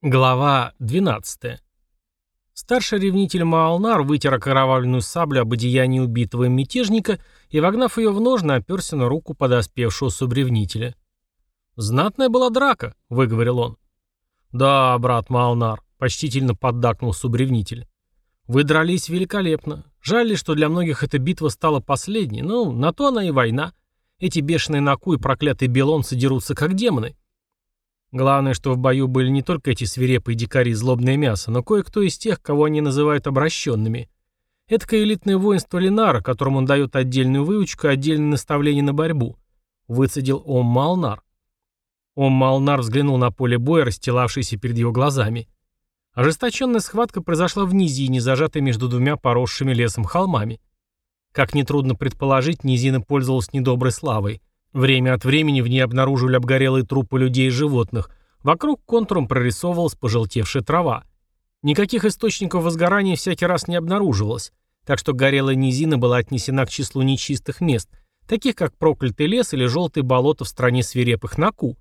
Глава 12. Старший ревнитель Маалнар вытер окровавленную саблю об одеянии убитого им мятежника и, вогнав ее в ножны, оперся на руку подоспевшего субревнителя. «Знатная была драка», — выговорил он. «Да, брат Маалнар», — почтительно поддакнул субревнитель. «Вы дрались великолепно. Жаль ли, что для многих эта битва стала последней, но на то она и война. Эти бешеные Наку и проклятые белонцы дерутся как демоны». Главное, что в бою были не только эти свирепые дикари и злобное мясо, но кое-кто из тех, кого они называют обращенными. Это элитное воинство Ленара, которому он дает отдельную выучку и отдельное наставление на борьбу. Выцедил Ом Малнар. Ом Малнар взглянул на поле боя, расстилавшееся перед его глазами. Ожесточенная схватка произошла в низине, зажатой между двумя поросшими лесом холмами. Как нетрудно предположить, низина пользовалась недоброй славой. Время от времени в ней обнаруживали обгорелые трупы людей и животных. Вокруг контуром прорисовывалась пожелтевшая трава. Никаких источников возгорания всякий раз не обнаруживалось, так что горелая низина была отнесена к числу нечистых мест, таких как проклятый лес или желтые болота в стране свирепых Наку.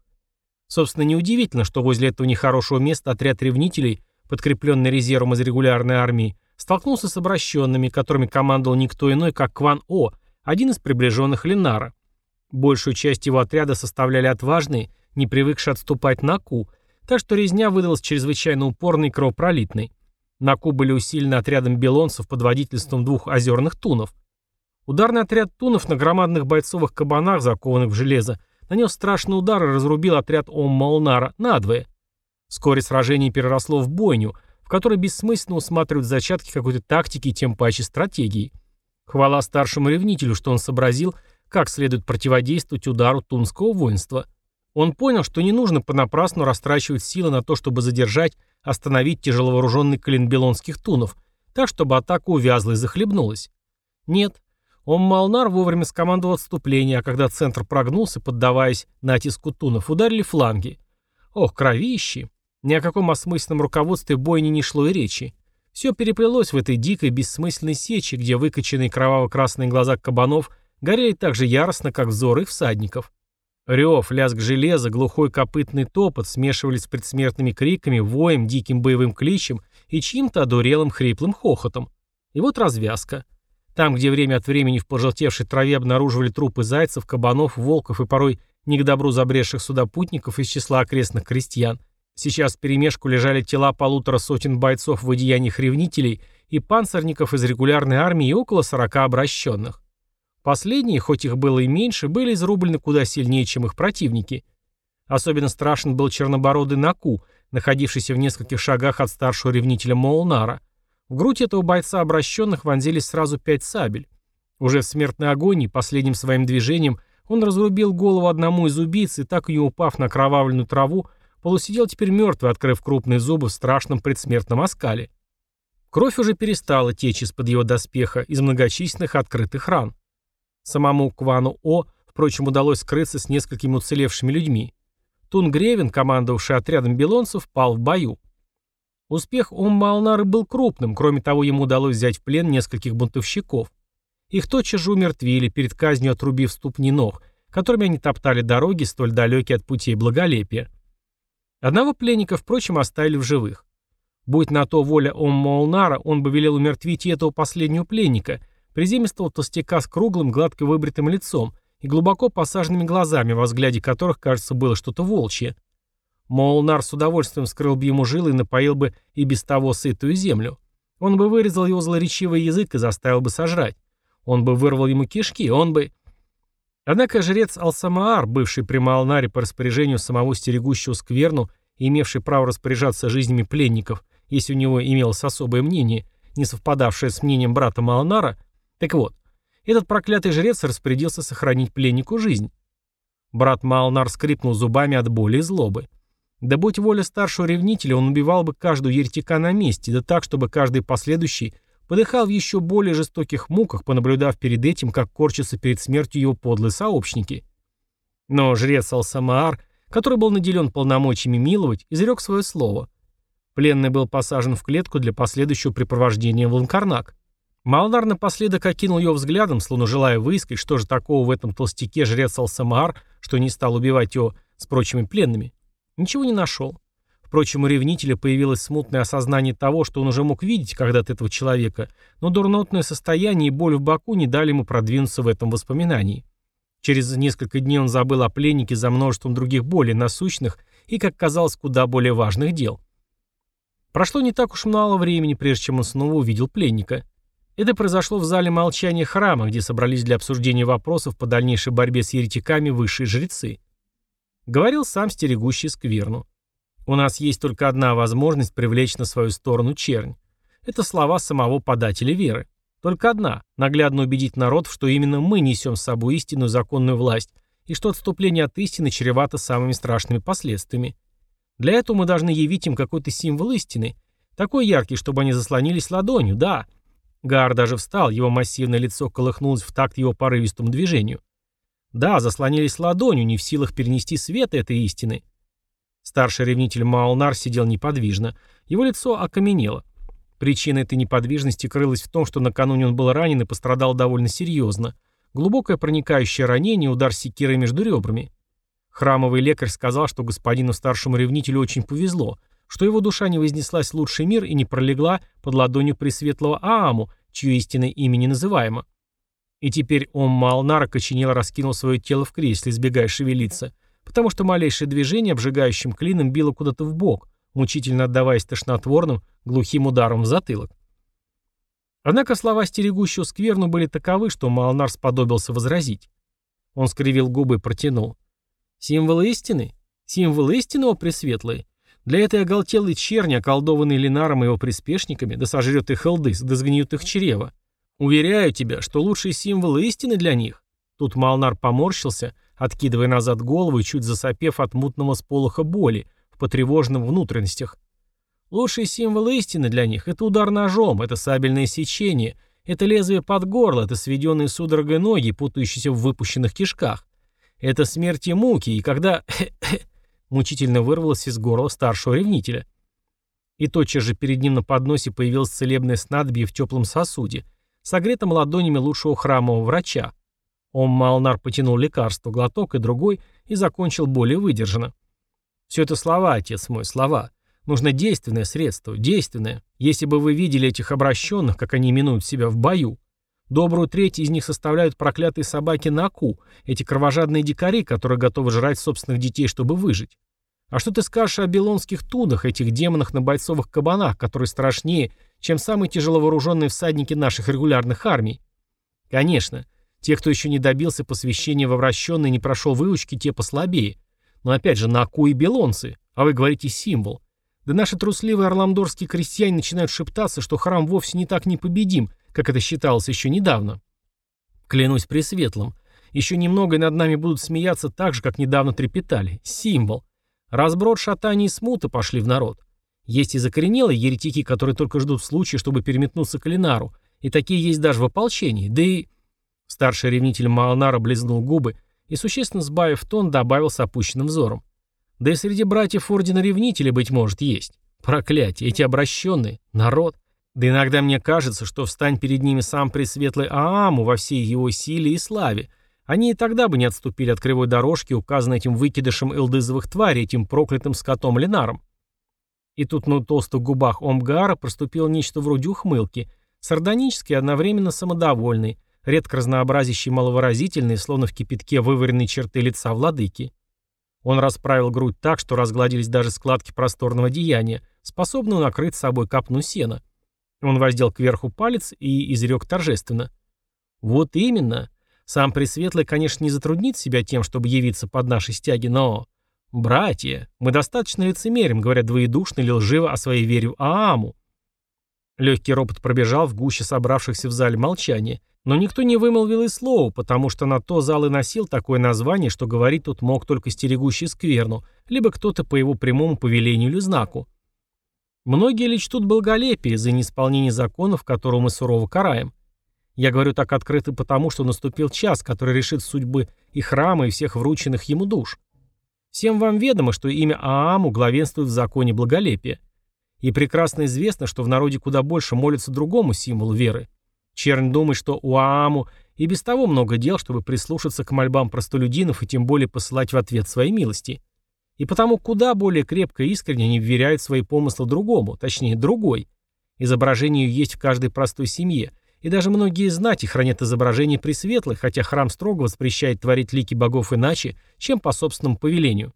Собственно, неудивительно, что возле этого нехорошего места отряд ревнителей, подкрепленный резервом из регулярной армии, столкнулся с обращенными, которыми командовал никто иной, как Кван О, один из приближенных Ленара. Большую часть его отряда составляли отважные, не привыкшие отступать на Ку, так что резня выдалась чрезвычайно упорной и кровопролитной. На Ку были усилены отрядом белонцев под водительством двух озерных тунов. Ударный отряд тунов на громадных бойцовых кабанах, закованных в железо, нанес страшный удар и разрубил отряд Ом-Малнара надвое. Вскоре сражение переросло в бойню, в которой бессмысленно усматривают зачатки какой-то тактики и тем паче стратегии. Хвала старшему ревнителю, что он сообразил, как следует противодействовать удару тунского воинства. Он понял, что не нужно понапрасну растрачивать силы на то, чтобы задержать, остановить тяжеловооруженный клин белонских тунов, так, чтобы атака увязла и захлебнулась. Нет, он Малнар вовремя скомандовал отступление, а когда центр прогнулся, поддаваясь натиску тунов, ударили фланги. Ох, кровищи! Ни о каком осмысленном руководстве бойни не шло и речи. Все переплелось в этой дикой бессмысленной сече, где выкоченные кроваво-красные глаза кабанов – горели так же яростно, как взоры их всадников. Рев, лязг железа, глухой копытный топот смешивались с предсмертными криками, воем, диким боевым кличем и чьим-то одурелым хриплым хохотом. И вот развязка. Там, где время от времени в пожелтевшей траве обнаруживали трупы зайцев, кабанов, волков и порой не к добру забредших сюда путников из числа окрестных крестьян, сейчас в перемешку лежали тела полутора сотен бойцов в одеяниях ревнителей и панцирников из регулярной армии и около сорока обращенных. Последние, хоть их было и меньше, были изрублены куда сильнее, чем их противники. Особенно страшен был чернобородый Наку, находившийся в нескольких шагах от старшего ревнителя Молнара. В грудь этого бойца обращенных вонзились сразу пять сабель. Уже в смертной агонии, последним своим движением, он разрубил голову одному из убийц и, так и упав на кровавленную траву, полусидел теперь мертвый, открыв крупные зубы в страшном предсмертном оскале. Кровь уже перестала течь из-под его доспеха, из многочисленных открытых ран. Самому Квану О, впрочем, удалось скрыться с несколькими уцелевшими людьми. Тун Гревин, командовавший отрядом белонцев, пал в бою. Успех Уммалнары был крупным, кроме того, ему удалось взять в плен нескольких бунтовщиков. Их тотчас же умертвили, перед казнью отрубив ступни ног, которыми они топтали дороги, столь далекие от путей благолепия. Одного пленника, впрочем, оставили в живых. Будь на то воля Оммолнара, он бы велел умертвить и этого последнего пленника, Приземистого толстяка с круглым, гладко выбритым лицом и глубоко посаженными глазами, во взгляде которых, кажется, было что-то волчье. Молнар с удовольствием скрыл бы ему жилы и напоил бы и без того сытую землю. Он бы вырезал его злоречивый язык и заставил бы сожрать. Он бы вырвал ему кишки, он бы... Однако жрец Алсамаар, бывший при Малнаре по распоряжению самого стерегущего скверну и имевший право распоряжаться жизнями пленников, если у него имелось особое мнение, не совпадавшее с мнением брата Малнара, так вот, этот проклятый жрец распорядился сохранить пленнику жизнь. Брат Малнар скрипнул зубами от боли и злобы. Да будь воля старшего ревнителя, он убивал бы каждую еретика на месте, да так, чтобы каждый последующий подыхал в еще более жестоких муках, понаблюдав перед этим, как корчатся перед смертью его подлые сообщники. Но жрец Алсамаар, который был наделен полномочиями миловать, изрек свое слово. Пленный был посажен в клетку для последующего препровождения в Ланкарнак. Малдар напоследок окинул ее взглядом, словно желая выискать, что же такого в этом толстяке жрец Алсамаар, что не стал убивать его с прочими пленными. Ничего не нашел. Впрочем, у ревнителя появилось смутное осознание того, что он уже мог видеть когда-то этого человека, но дурнотное состояние и боль в боку не дали ему продвинуться в этом воспоминании. Через несколько дней он забыл о пленнике за множеством других более насущных и, как казалось, куда более важных дел. Прошло не так уж мало времени, прежде чем он снова увидел пленника. Это произошло в зале молчания храма, где собрались для обсуждения вопросов по дальнейшей борьбе с еретиками высшие жрецы. Говорил сам стерегущий скверну. У нас есть только одна возможность привлечь на свою сторону чернь. Это слова самого подателя веры. Только одна – наглядно убедить народ, что именно мы несем с собой истинную законную власть, и что отступление от истины чревато самыми страшными последствиями. Для этого мы должны явить им какой-то символ истины, такой яркий, чтобы они заслонились ладонью, да. Гар даже встал, его массивное лицо колыхнулось в такт его порывистому движению. Да, заслонились ладонью, не в силах перенести свет этой истины – Старший ревнитель Маалнар сидел неподвижно. Его лицо окаменело. Причина этой неподвижности крылась в том, что накануне он был ранен и пострадал довольно серьезно. Глубокое проникающее ранение, удар секирой между ребрами. Храмовый лекарь сказал, что господину старшему ревнителю очень повезло, что его душа не вознеслась в лучший мир и не пролегла под ладонью Пресветлого Ааму, чье истинное имя не называемо. И теперь он Маалнар окоченело раскинул свое тело в кресле, избегая шевелиться – потому что малейшее движение обжигающим клином било куда-то в бок, мучительно отдаваясь тошнотворным, глухим ударом в затылок. Однако слова стерегущего скверну были таковы, что Малнар сподобился возразить. Он скривил губы и протянул. «Символ истины? Символ о пресветлые? Для этой оголтелой черни, околдованной Ленаром и его приспешниками, да сожрет их элдыс, да сгниют их чрево. Уверяю тебя, что лучший символ истины для них». Тут Малнар поморщился — откидывая назад голову и чуть засопев от мутного сполоха боли в потревоженных внутренностях. Лучший символ истины для них – это удар ножом, это сабельное сечение, это лезвие под горло, это сведенные судорогой ноги, путающиеся в выпущенных кишках. Это смерть и муки, и когда мучительно вырвалось из горла старшего ревнителя. И тотчас же перед ним на подносе появилось целебное снадобье в теплом сосуде, согретом ладонями лучшего храмового врача. Он Малнар потянул лекарство, глоток и другой, и закончил более выдержанно. «Все это слова, отец мой, слова. Нужно действенное средство, действенное. Если бы вы видели этих обращенных, как они именуют себя в бою. Добрую треть из них составляют проклятые собаки Наку, эти кровожадные дикари, которые готовы жрать собственных детей, чтобы выжить. А что ты скажешь о белонских тудах, этих демонах на бойцовых кабанах, которые страшнее, чем самые тяжеловооруженные всадники наших регулярных армий? Конечно, те, кто еще не добился посвящения во вращенный и не прошел выучки, те послабее. Но опять же, на Аку и белонцы. А вы говорите символ. Да наши трусливые орламдорские крестьяне начинают шептаться, что храм вовсе не так непобедим, как это считалось еще недавно. Клянусь пресветлым. Еще немного и над нами будут смеяться так же, как недавно трепетали. Символ. Разброд, шатание и смута пошли в народ. Есть и закоренелые еретики, которые только ждут случая, чтобы переметнуться к Ленару. И такие есть даже в ополчении. Да и... Старший ревнитель Маонара близнул губы и, существенно сбавив тон, добавил с опущенным взором. Да и среди братьев Ордена Ревнителей, быть может, есть. Проклятие, эти обращенные, народ. Да иногда мне кажется, что встань перед ними сам Пресветлый Ааму во всей его силе и славе. Они и тогда бы не отступили от кривой дорожки, указанной этим выкидышем элдызовых тварей, этим проклятым скотом Ленаром. И тут на толстых губах Омгара проступило нечто вроде ухмылки, сардонический одновременно самодовольный, редко разнообразящий маловыразительные, словно в кипятке вываренные черты лица владыки. Он расправил грудь так, что разгладились даже складки просторного деяния, способного накрыть собой капну сена. Он воздел кверху палец и изрек торжественно. «Вот именно. Сам Пресветлый, конечно, не затруднит себя тем, чтобы явиться под наши стяги, но... Братья, мы достаточно лицемерим, говоря двоедушно или лживо о своей вере в Ааму». Легкий ропот пробежал в гуще собравшихся в зале молчания, но никто не вымолвил и слова, потому что на то зал и носил такое название, что говорить тут мог только стерегущий скверну, либо кто-то по его прямому повелению или знаку. Многие лишь тут благолепие за неисполнение законов, которого мы сурово караем. Я говорю так открыто потому, что наступил час, который решит судьбы и храма, и всех врученных ему душ. Всем вам ведомо, что имя Ааму главенствует в законе благолепия. И прекрасно известно, что в народе куда больше молятся другому символу веры – Чернь думает, что у Ааму и без того много дел, чтобы прислушаться к мольбам простолюдинов и тем более посылать в ответ свои милости. И потому куда более крепко и искренне они вверяют свои помыслы другому, точнее, другой. Изображение есть в каждой простой семье, и даже многие знати хранят изображение пресветлых, хотя храм строго воспрещает творить лики богов иначе, чем по собственному повелению.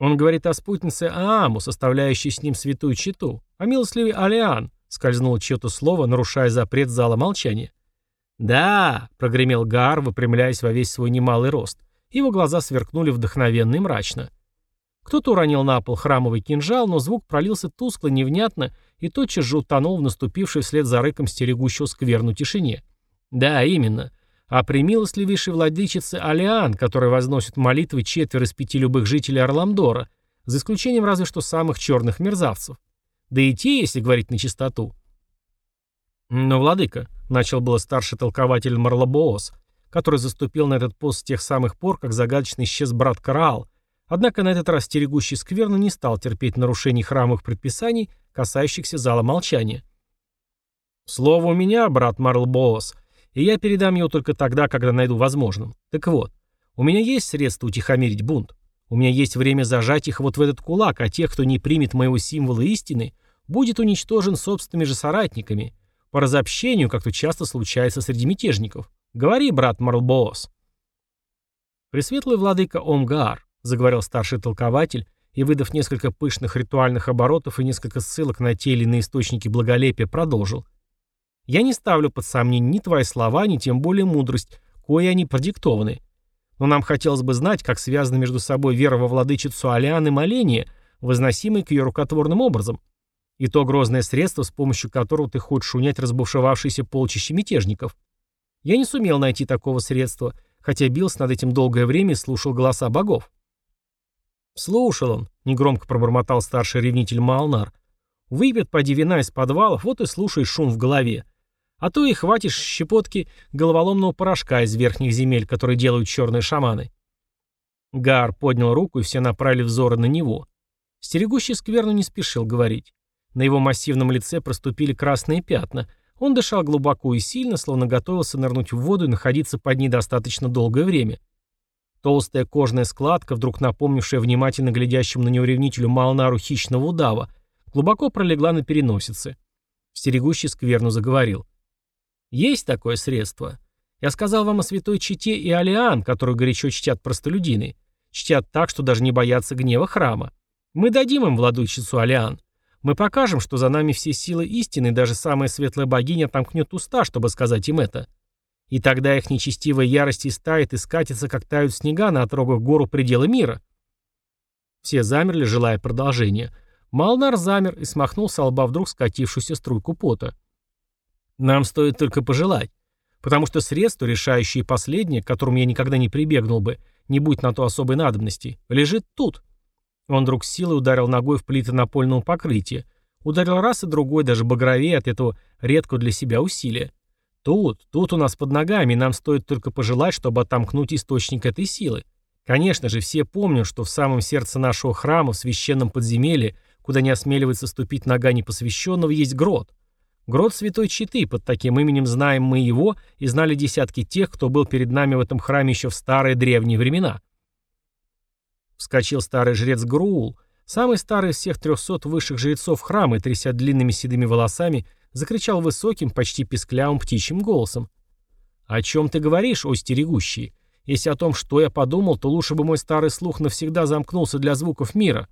Он говорит о спутнице Ааму, составляющей с ним святую читу, о милостливе Алиан, скользнуло чье-то слово, нарушая запрет зала молчания. «Да», — прогремел Гар, выпрямляясь во весь свой немалый рост. Его глаза сверкнули вдохновенно и мрачно. Кто-то уронил на пол храмовый кинжал, но звук пролился тускло, невнятно, и тотчас же утонул в наступившей вслед за рыком стерегущего скверну тишине. Да, именно. А примилостливейшей владычице Алиан, которая возносит молитвы четверо из пяти любых жителей Орламдора, за исключением разве что самых черных мерзавцев. Да и те, если говорить на чистоту. Но, владыка, начал было старший толкователь Марлабоос, который заступил на этот пост с тех самых пор, как загадочно исчез брат Караал, однако на этот раз стерегущий скверну не стал терпеть нарушений храмовых предписаний, касающихся зала молчания. «Слово у меня, брат Марлбоос, и я передам его только тогда, когда найду возможным. Так вот, у меня есть средства утихомирить бунт. У меня есть время зажать их вот в этот кулак, а тех, кто не примет моего символа истины, будет уничтожен собственными же соратниками, по разобщению, как то часто случается среди мятежников. Говори, брат Марлбоос. Пресветлый владыка Омгаар, заговорил старший толкователь, и, выдав несколько пышных ритуальных оборотов и несколько ссылок на те или иные источники благолепия, продолжил. «Я не ставлю под сомнение ни твои слова, ни тем более мудрость, кое они продиктованы. Но нам хотелось бы знать, как связаны между собой вера во владычицу Алиан и моление, возносимые к ее рукотворным образом. И то грозное средство, с помощью которого ты хочешь унять разбушевавшиеся полчища мятежников. Я не сумел найти такого средства, хотя бился над этим долгое время и слушал голоса богов. Слушал он, негромко пробормотал старший ревнитель Малнар. Выпьет поди вина из подвалов, вот и слушаешь шум в голове. А то и хватишь щепотки головоломного порошка из верхних земель, которые делают черные шаманы. Гар поднял руку, и все направили взоры на него. Стерегущий скверну не спешил говорить. На его массивном лице проступили красные пятна. Он дышал глубоко и сильно, словно готовился нырнуть в воду и находиться под ней достаточно долгое время. Толстая кожная складка, вдруг напомнившая внимательно глядящему на него ревнителю Малнару хищного удава, глубоко пролегла на переносице. Стерегущий скверну заговорил. «Есть такое средство. Я сказал вам о святой чите и Алиан, которую горячо чтят простолюдины. Чтят так, что даже не боятся гнева храма. Мы дадим им владычицу Алиан. Мы покажем, что за нами все силы истины, и даже самая светлая богиня отомкнет уста, чтобы сказать им это. И тогда их нечестивая ярость истает и скатится, как тают снега на отрогах гору предела мира. Все замерли, желая продолжения. Малнар замер и смахнул с лба вдруг скатившуюся струйку пота. Нам стоит только пожелать. Потому что средство, решающее последнее, к которому я никогда не прибегнул бы, не будь на то особой надобности, лежит тут, он вдруг силой ударил ногой в плиты напольного покрытия. Ударил раз и другой, даже багровее от этого редкого для себя усилия. Тут, тут у нас под ногами, нам стоит только пожелать, чтобы отомкнуть источник этой силы. Конечно же, все помнят, что в самом сердце нашего храма, в священном подземелье, куда не осмеливается ступить нога непосвященного, есть грот. Грот Святой Читы, под таким именем знаем мы его и знали десятки тех, кто был перед нами в этом храме еще в старые древние времена. Вскочил старый жрец Груул, самый старый из всех трехсот высших жрецов храма, и, тряся длинными седыми волосами, закричал высоким, почти писклявым птичьим голосом. «О чем ты говоришь, о стерегущий? Если о том, что я подумал, то лучше бы мой старый слух навсегда замкнулся для звуков мира».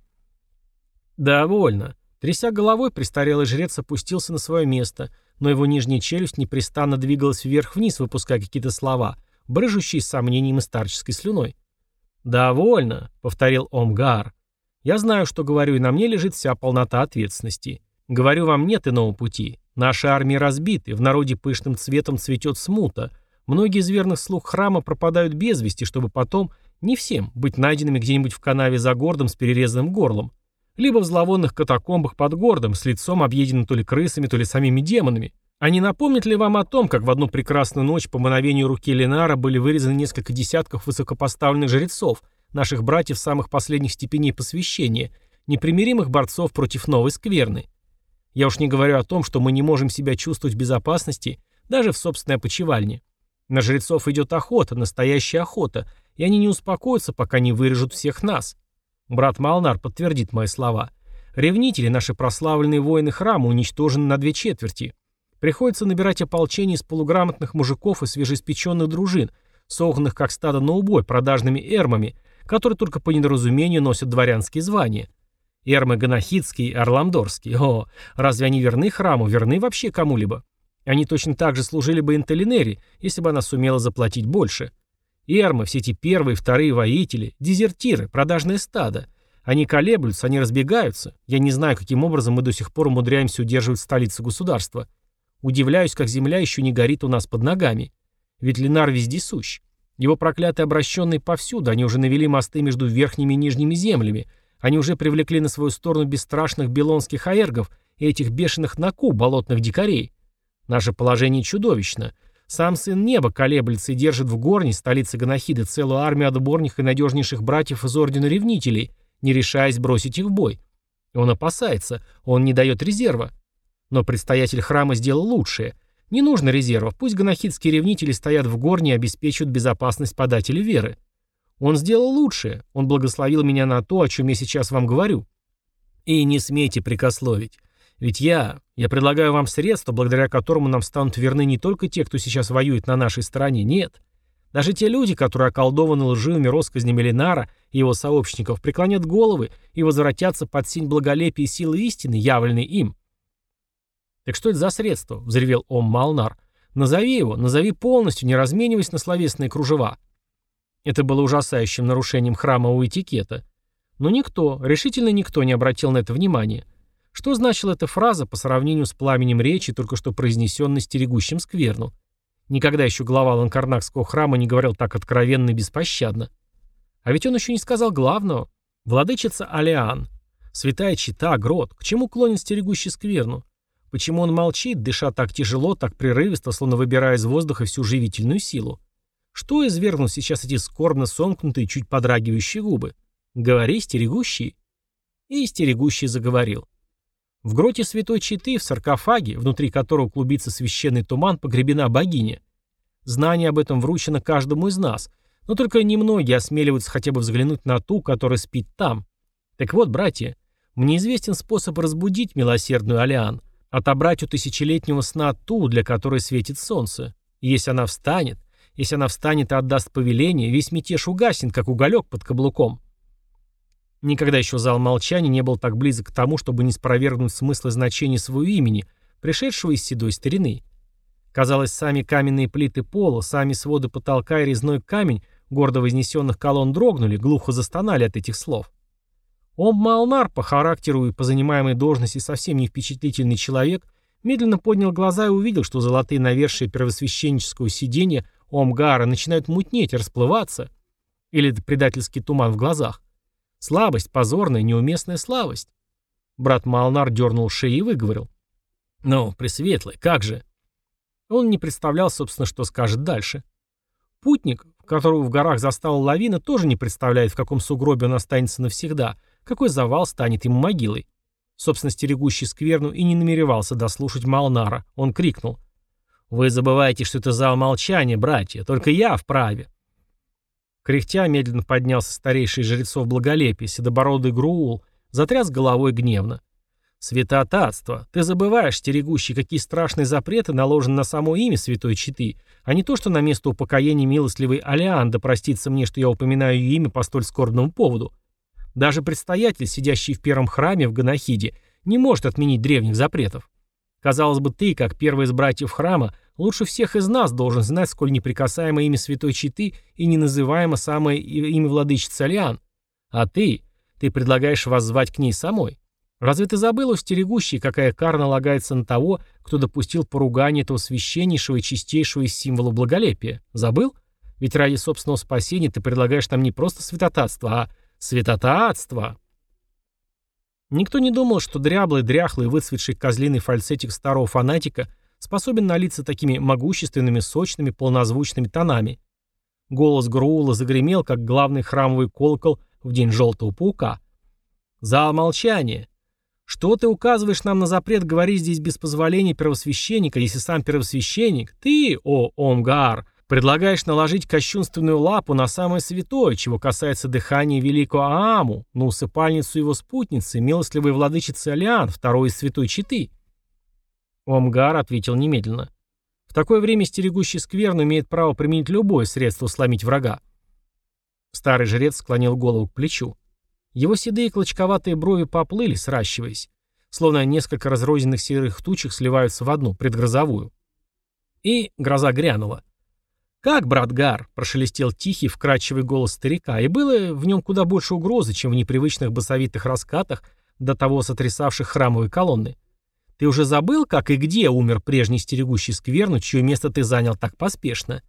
«Довольно». Тряся головой, престарелый жрец опустился на свое место, но его нижняя челюсть непрестанно двигалась вверх-вниз, выпуская какие-то слова, брыжущие сомнением и старческой слюной. «Довольно», — повторил Омгар. «Я знаю, что говорю, и на мне лежит вся полнота ответственности. Говорю, вам нет иного пути. Наши армии разбиты, в народе пышным цветом цветет смута. Многие из верных слуг храма пропадают без вести, чтобы потом, не всем, быть найденными где-нибудь в канаве за городом с перерезанным горлом. Либо в зловонных катакомбах под городом, с лицом объеденным то ли крысами, то ли самими демонами. А не напомнит ли вам о том, как в одну прекрасную ночь по мановению руки Ленара были вырезаны несколько десятков высокопоставленных жрецов, наших братьев самых последних степеней посвящения, непримиримых борцов против новой скверны? Я уж не говорю о том, что мы не можем себя чувствовать в безопасности даже в собственной опочивальне. На жрецов идет охота, настоящая охота, и они не успокоятся, пока не вырежут всех нас. Брат Малнар подтвердит мои слова. Ревнители, наши прославленные воины храма, уничтожены на две четверти. Приходится набирать ополчение из полуграмотных мужиков и свежеиспеченных дружин, согнанных как стадо на убой продажными эрмами, которые только по недоразумению носят дворянские звания. Эрмы Ганахидские Орламдорские. О, разве они верны храму, верны вообще кому-либо? Они точно так же служили бы Интелинери, если бы она сумела заплатить больше. Эрмы, все эти первые, вторые воители, дезертиры, продажное стадо. Они колеблются, они разбегаются. Я не знаю, каким образом мы до сих пор умудряемся удерживать столицу государства. Удивляюсь, как земля еще не горит у нас под ногами. Ведь Ленар вездесущ. Его проклятые обращенные повсюду, они уже навели мосты между верхними и нижними землями, они уже привлекли на свою сторону бесстрашных белонских аэргов и этих бешеных наку, болотных дикарей. Наше положение чудовищно. Сам сын неба колеблется и держит в горне столице Ганахиды целую армию отборных и надежнейших братьев из Ордена Ревнителей, не решаясь бросить их в бой. Он опасается, он не дает резерва. Но предстоятель храма сделал лучшее. Не нужно резервов, пусть ганахидские ревнители стоят в горне и обеспечивают безопасность подателя веры. Он сделал лучшее, он благословил меня на то, о чем я сейчас вам говорю. И не смейте прикословить. Ведь я, я предлагаю вам средства, благодаря которому нам станут верны не только те, кто сейчас воюет на нашей стороне, нет. Даже те люди, которые околдованы лживыми россказнями Ленара и его сообщников, преклонят головы и возвратятся под сень благолепия и силы истины, явленной им. «Так что это за средство?» — взревел Ом Малнар. «Назови его, назови полностью, не размениваясь на словесные кружева». Это было ужасающим нарушением храмового этикета. Но никто, решительно никто не обратил на это внимания. Что значила эта фраза по сравнению с пламенем речи, только что произнесенной стерегущим скверну? Никогда еще глава Ланкарнакского храма не говорил так откровенно и беспощадно. А ведь он еще не сказал главного. Владычица Алиан. Святая чита, грот. К чему клонит стерегущий скверну? Почему он молчит, дыша так тяжело, так прерывисто, словно выбирая из воздуха всю живительную силу? Что извергнут сейчас эти скорбно сомкнутые, чуть подрагивающие губы? Говори, стерегущий. И стерегущий заговорил. В гроте Святой Читы, в саркофаге, внутри которого клубится священный туман, погребена богиня. Знание об этом вручено каждому из нас, но только немногие осмеливаются хотя бы взглянуть на ту, которая спит там. Так вот, братья, мне известен способ разбудить милосердную Алиан, отобрать у тысячелетнего сна ту, для которой светит солнце. И если она встанет, если она встанет и отдаст повеление, весь мятеж угаснет, как уголек под каблуком. Никогда еще зал молчания не был так близок к тому, чтобы не спровергнуть смысл и значение своего имени, пришедшего из седой старины. Казалось, сами каменные плиты пола, сами своды потолка и резной камень гордо вознесенных колонн дрогнули, глухо застонали от этих слов. Ом Малнар, по характеру и по занимаемой должности совсем не впечатлительный человек, медленно поднял глаза и увидел, что золотые навершия первосвященнического сидения Омгара начинают мутнеть, расплываться. Или это предательский туман в глазах. Слабость, позорная, неуместная слабость. Брат Малнар дернул шею и выговорил. «Ну, Пресветлый, как же?» Он не представлял, собственно, что скажет дальше. Путник, которого в горах застала лавина, тоже не представляет, в каком сугробе он останется навсегда, какой завал станет ему могилой. Собственно, стерегущий скверну и не намеревался дослушать Малнара. Он крикнул. «Вы забываете, что это зал молчания, братья, только я вправе». Кряхтя медленно поднялся старейший жрецов благолепия, седобородый Груул, затряс головой гневно. «Святотатство! Ты забываешь, стерегущий, какие страшные запреты наложены на само имя Святой Читы, а не то, что на место упокоения милостливой Алианда простится мне, что я упоминаю ее имя по столь скорбному поводу. Даже предстоятель, сидящий в первом храме в Ганахиде, не может отменить древних запретов. Казалось бы, ты, как первый из братьев храма, лучше всех из нас должен знать, сколь неприкасаемо имя Святой Читы и неназываемо самое имя владычицы Алиан. А ты, ты предлагаешь воззвать к ней самой. Разве ты забыл, устерегущий, какая кара налагается на того, кто допустил поругание этого священнейшего и чистейшего из символов благолепия? Забыл? Ведь ради собственного спасения ты предлагаешь нам не просто святотатство, а святотатство. Никто не думал, что дряблый, дряхлый, выцветший козлиный фальцетик старого фанатика способен налиться такими могущественными, сочными, полнозвучными тонами. Голос Груула загремел, как главный храмовый колокол в день желтого паука. «Зал молчания! Что ты указываешь нам на запрет говорить здесь без позволения первосвященника, если сам первосвященник, ты, о Омгаар, Предлагаешь наложить кощунственную лапу на самое святое, чего касается дыхания великого Ааму, на усыпальницу его спутницы, милостливой владычицы Алиан, второй из святой Читы. Омгар ответил немедленно. В такое время стерегущий скверн имеет право применить любое средство сломить врага. Старый жрец склонил голову к плечу. Его седые клочковатые брови поплыли, сращиваясь, словно несколько разрозненных серых тучек сливаются в одну, предгрозовую. И гроза грянула. «Как, брат Гар?» – прошелестел тихий, вкрадчивый голос старика, и было в нем куда больше угрозы, чем в непривычных басовитых раскатах, до того сотрясавших храмовые колонны. «Ты уже забыл, как и где умер прежний стерегущий скверну, чье место ты занял так поспешно?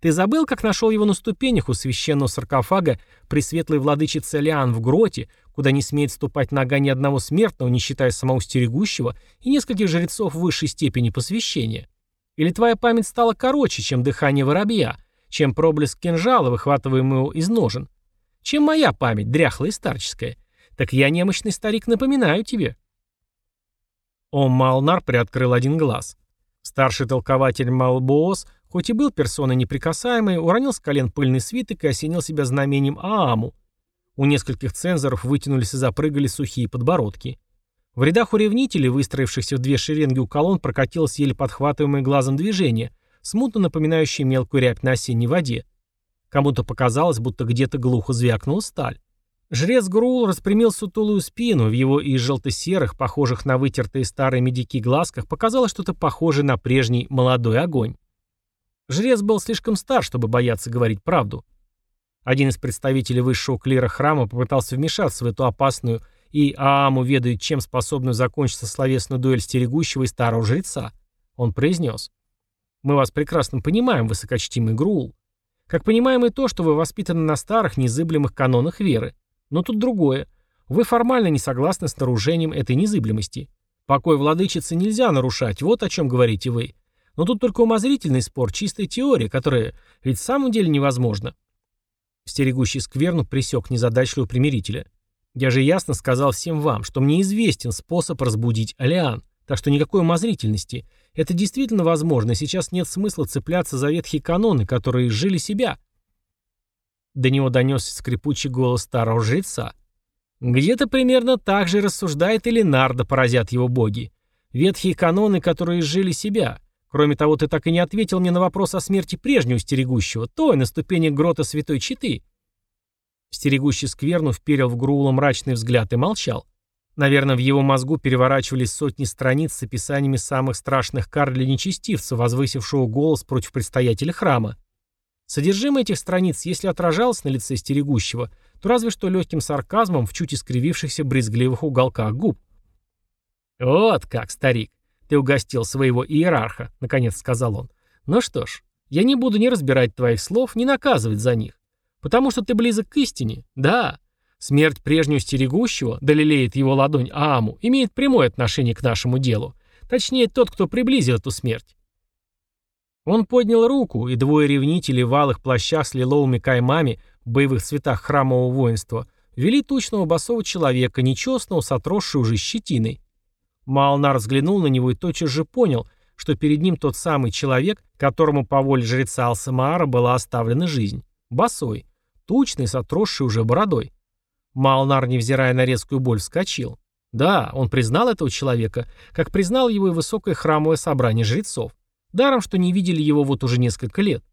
Ты забыл, как нашел его на ступенях у священного саркофага пресветлой владычицы Лиан в гроте, куда не смеет ступать нога ни одного смертного, не считая самого стерегущего и нескольких жрецов высшей степени посвящения?» Или твоя память стала короче, чем дыхание воробья, чем проблеск кинжала, выхватываемого из ножен? Чем моя память, дряхлая и старческая? Так я, немощный старик, напоминаю тебе. Ом Малнар приоткрыл один глаз. Старший толкователь Малбоос, хоть и был персоной неприкасаемой, уронил с колен пыльный свиток и осенил себя знамением Ааму. У нескольких цензоров вытянулись и запрыгали сухие подбородки. В рядах у ревнителей, выстроившихся в две шеренги у колонн, прокатилось еле подхватываемое глазом движение, смутно напоминающее мелкую рябь на осенней воде. Кому-то показалось, будто где-то глухо звякнула сталь. Жрец Грул распрямил сутулую спину, в его из желто-серых, похожих на вытертые старые медики глазках, показалось что-то похожее на прежний молодой огонь. Жрец был слишком стар, чтобы бояться говорить правду. Один из представителей высшего клира храма попытался вмешаться в эту опасную и Ааму ведает, чем способна закончиться словесную дуэль стерегущего и старого жреца. Он произнес. «Мы вас прекрасно понимаем, высокочтимый Груул. Как понимаем и то, что вы воспитаны на старых, незыблемых канонах веры. Но тут другое. Вы формально не согласны с нарушением этой незыблемости. Покой владычицы нельзя нарушать, вот о чем говорите вы. Но тут только умозрительный спор, чистая теория, которая ведь в самом деле невозможна. Стерегущий скверну присек незадачливого примирителя. Я же ясно сказал всем вам, что мне известен способ разбудить Алиан, так что никакой умозрительности. Это действительно возможно, и сейчас нет смысла цепляться за ветхие каноны, которые жили себя. До него донесся скрипучий голос старого жреца. Где-то примерно так же рассуждает и Ленардо, поразят его боги. Ветхие каноны, которые жили себя. Кроме того, ты так и не ответил мне на вопрос о смерти прежнего стерегущего, той на ступени грота Святой Читы. Стерегущий скверну вперил в Груула мрачный взгляд и молчал. Наверное, в его мозгу переворачивались сотни страниц с описаниями самых страшных кар для нечестивца, возвысившего голос против предстоятеля храма. Содержимое этих страниц, если отражалось на лице стерегущего, то разве что легким сарказмом в чуть искривившихся брезгливых уголках губ. «Вот как, старик, ты угостил своего иерарха», — наконец сказал он. «Ну что ж, я не буду ни разбирать твоих слов, ни наказывать за них. Потому что ты близок к истине. Да. Смерть прежнего стерегущего, да его ладонь Ааму, имеет прямое отношение к нашему делу. Точнее, тот, кто приблизил эту смерть. Он поднял руку, и двое ревнителей в алых плащах с лиловыми каймами в боевых цветах храмового воинства вели тучного босого человека, нечестного, с отросшей уже щетиной. Малнар взглянул на него и тотчас же понял, что перед ним тот самый человек, которому по воле жреца Алсамаара была оставлена жизнь. Босой тучный, с отросшей уже бородой. Малнар, невзирая на резкую боль, вскочил. Да, он признал этого человека, как признал его и высокое храмовое собрание жрецов. Даром, что не видели его вот уже несколько лет.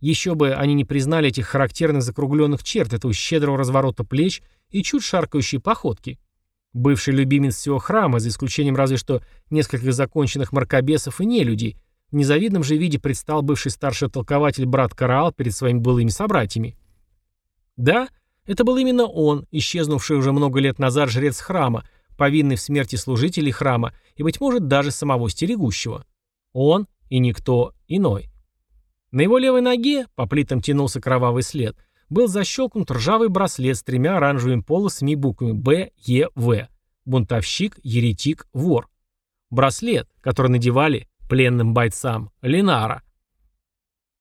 Еще бы они не признали этих характерных закругленных черт, этого щедрого разворота плеч и чуть шаркающей походки. Бывший любимец всего храма, за исключением разве что нескольких законченных маркобесов и нелюдей, в незавидном же виде предстал бывший старший толкователь брат Караал перед своими былыми собратьями. Да, это был именно он, исчезнувший уже много лет назад жрец храма, повинный в смерти служителей храма и, быть может, даже самого стерегущего. Он и никто иной. На его левой ноге, по плитам тянулся кровавый след, был защелкнут ржавый браслет с тремя оранжевыми полосами и буквами Б, Е, В. Бунтовщик, еретик, вор. Браслет, который надевали пленным бойцам Ленара,